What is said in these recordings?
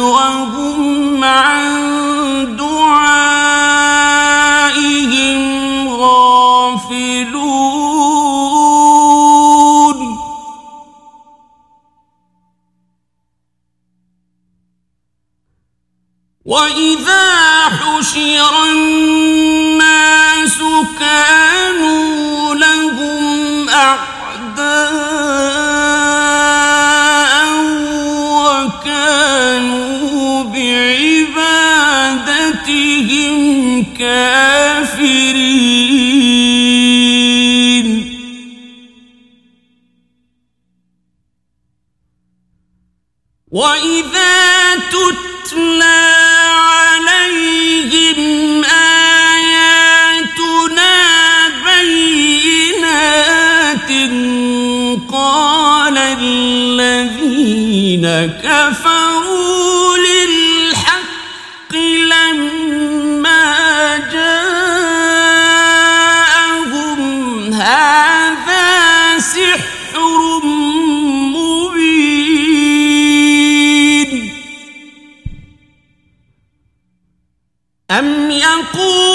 وهم عن دعائهم غافلون. وإن كفروا للحق لما جاءهم هذا سحر مبين. أم يقولون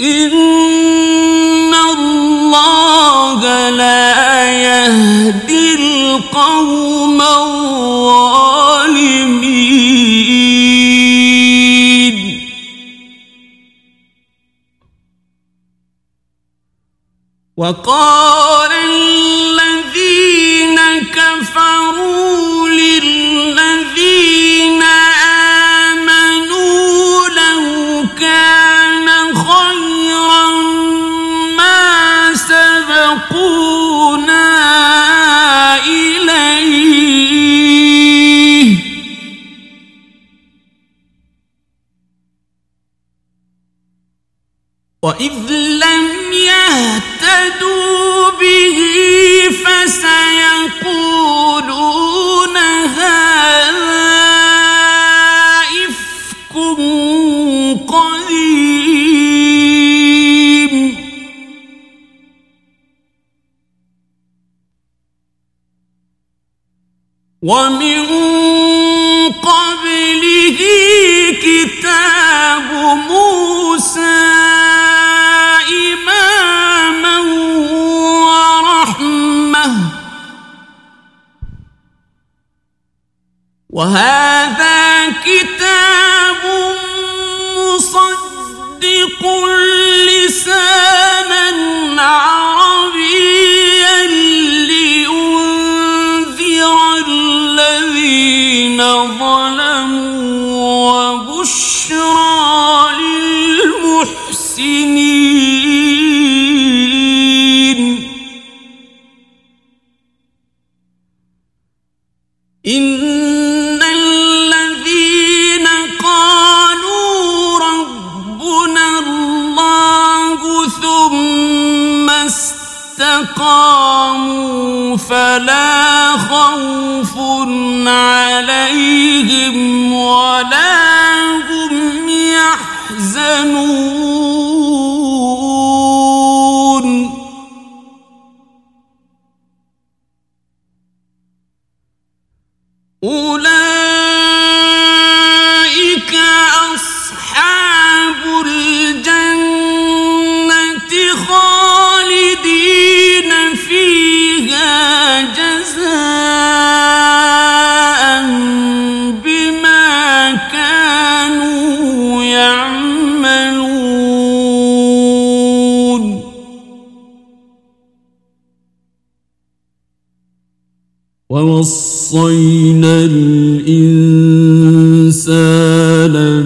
إن الله لا يهدي القوم الظالمين وقال الذين كفروا وإذ لم يهتدوا به فسيقولون هذا إفك قديم ومن قبله كتاب موسى وهذا كتاب مصدق لسانا عربيا لينذر الذين ظلموا وبشرى للمحسنين. إن فلا خوف عليهم ولا هم يحزنون ووصينا الإنسان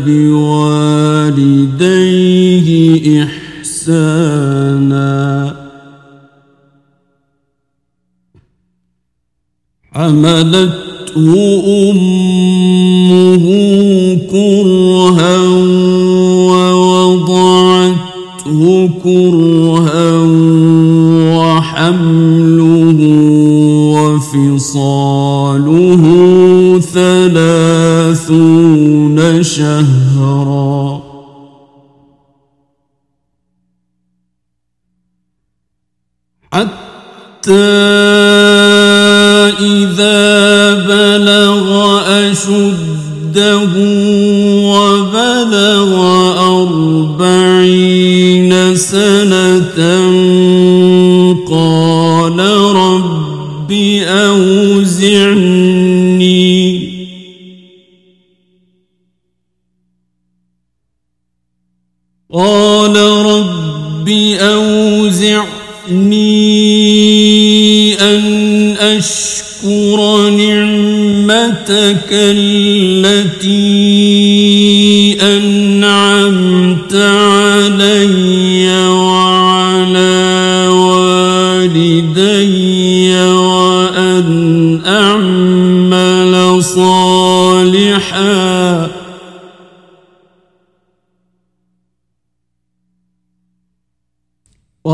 بوالديه إحسانا. حملته أمه كرها ووضعته كرها حمله وفصاله ثلاثون شهرا. حتى إذا بلغ أشده وبلغ أربعين سنة قال رب رب أوزعني قال رب أوزعني أن أشكر نعمتك التي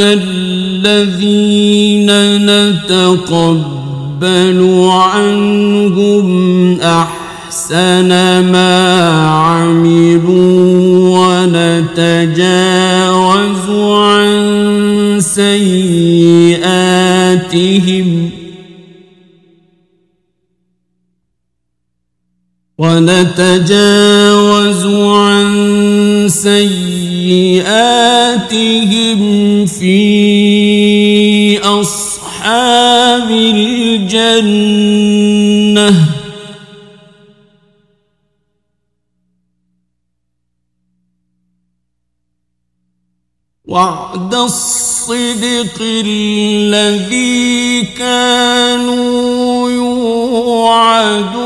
الذين نتقبل عنهم أحسن ما عملوا ونتجاوز عن سيئاتهم ونتجاوز عن سيئاتهم في أصحاب الجنة وعد الصدق الذي كانوا يوعدون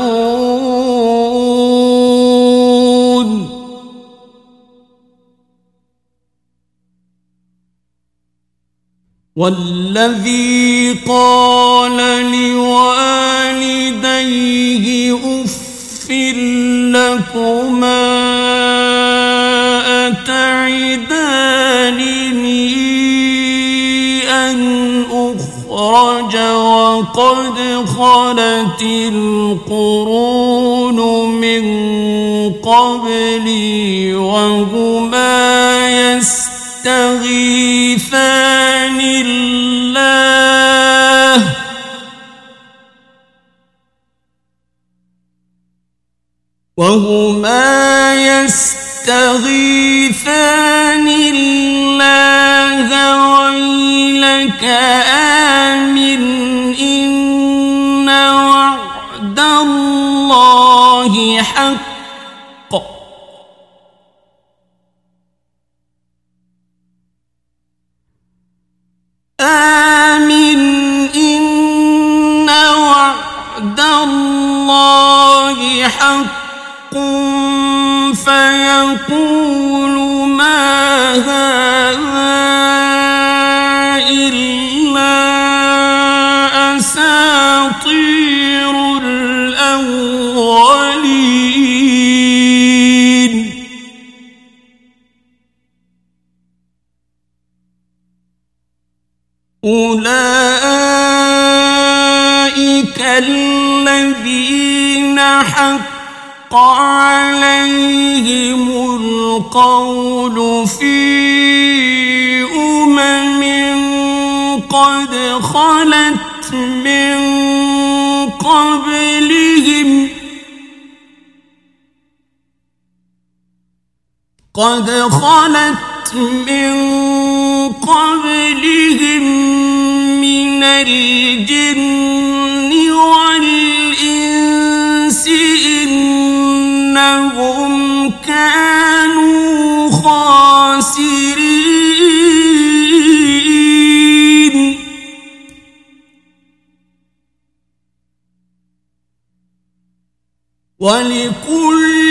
والذي قال لوالديه اف لكما اتعدانني ان اخرج وقد خلت القرون من قبلي وهما يسرون يستغيثان الله. وهما يستغيثان الله. ويلك آمن. آمن إن وعد الله حق فيقول ما هذا أولئك الذين حق عليهم القول في أمم قد خلت من قبلهم قد خلت من قبلهم من الجن والإنس إنهم كانوا خاسرين. ولكل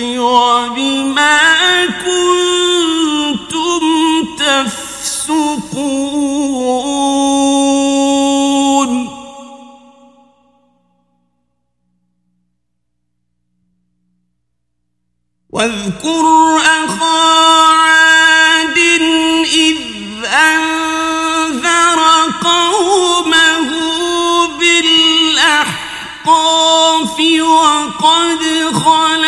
وبما كنتم تفسقون. واذكر أخا عاد إذ أنذر قومه بالأحقاف وقد خلق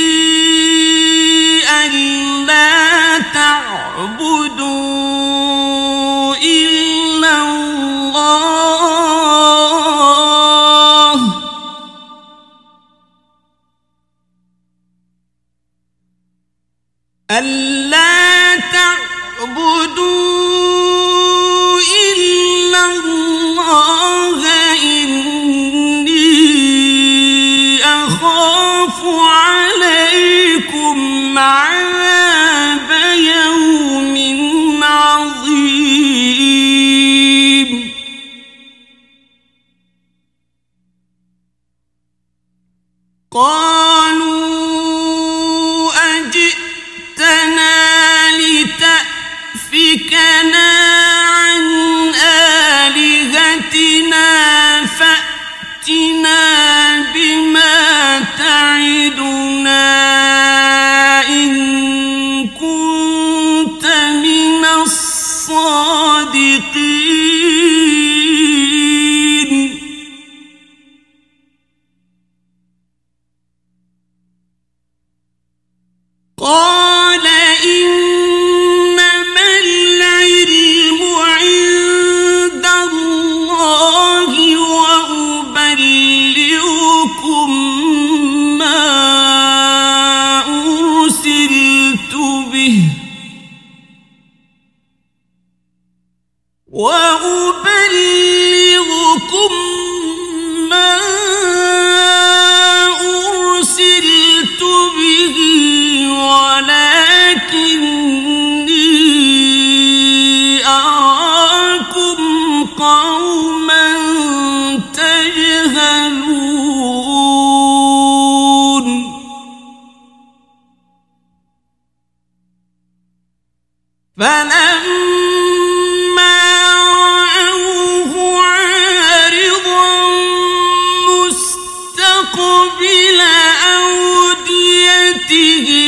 ألا تعبدوا إلا الله إني أخاف عليكم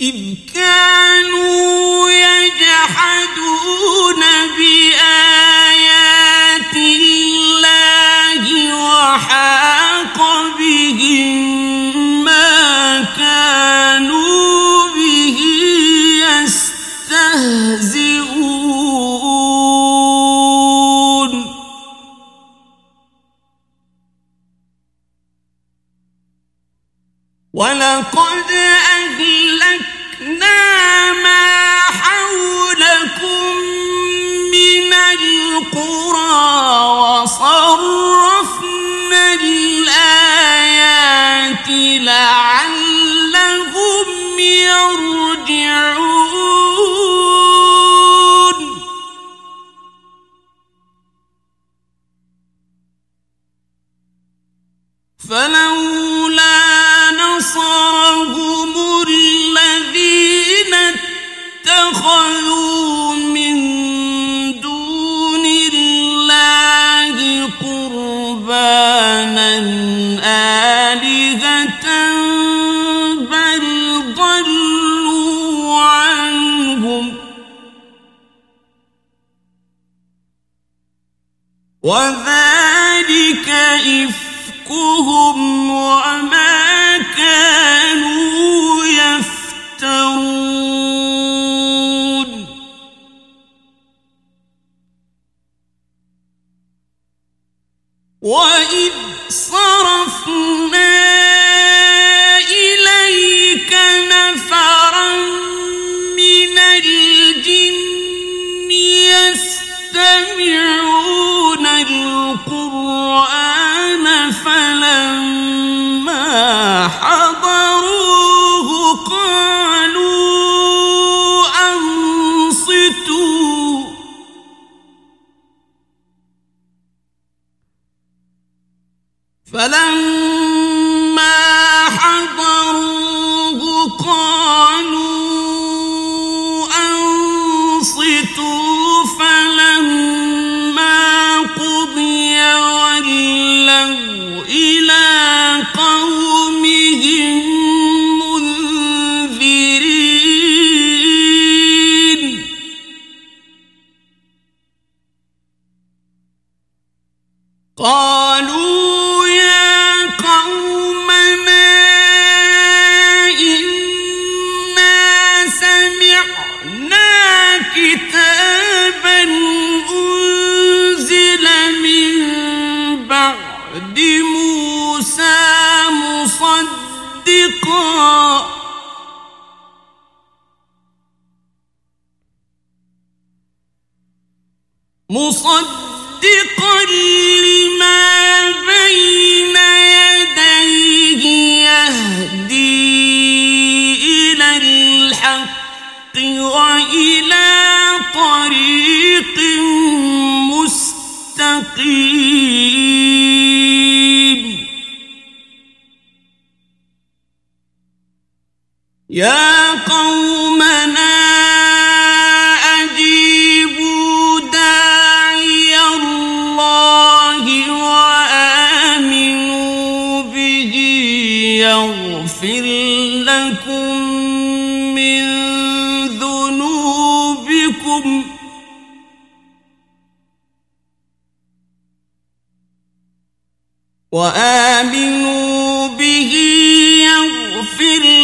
إذ كانوا يجحدون وَذَا فلما بعد مصدقا. مصدقا لما بين يديه يهدي إلى الحق وإلى طريق مستقيم. يا قومنا أجيبوا داعي الله وآمنوا به يغفر لكم من ذنوبكم. وآمنوا به يغفر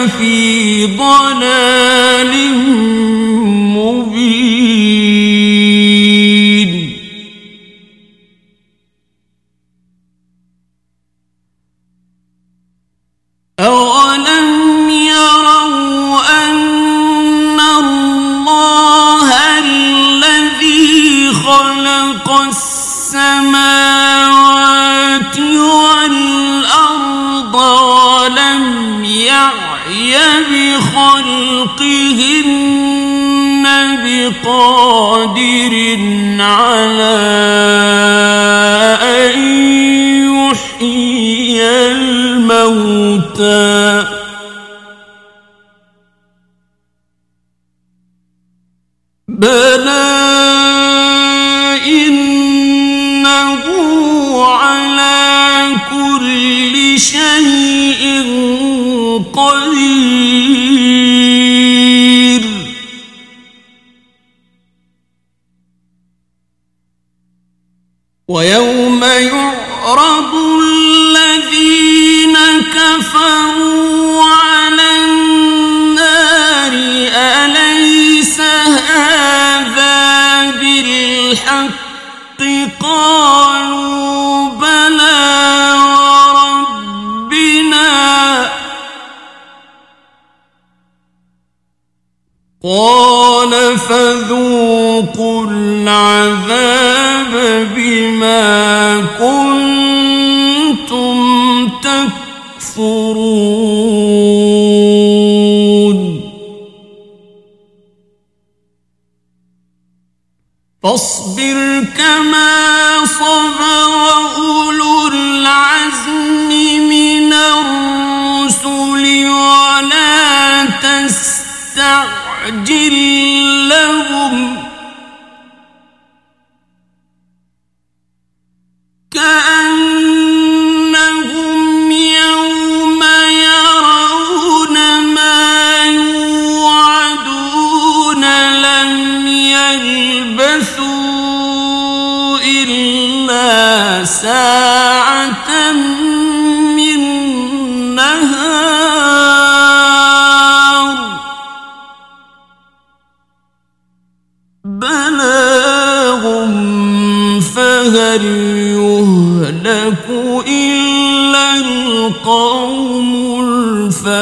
أولئك في ضلال قدير ويوم يعرض الذين كفروا على النار أليس هذا بالحق قالوا قال فذوقوا العذاب بما كنتم تكفرون. فاصبر كما صبر أولو العزم من الرسل ولا تستعجل. استعجل لهم. كأنهم يوم يرون ما يوعدون لم يلبثوا إلا ساعة القوم الفاسقون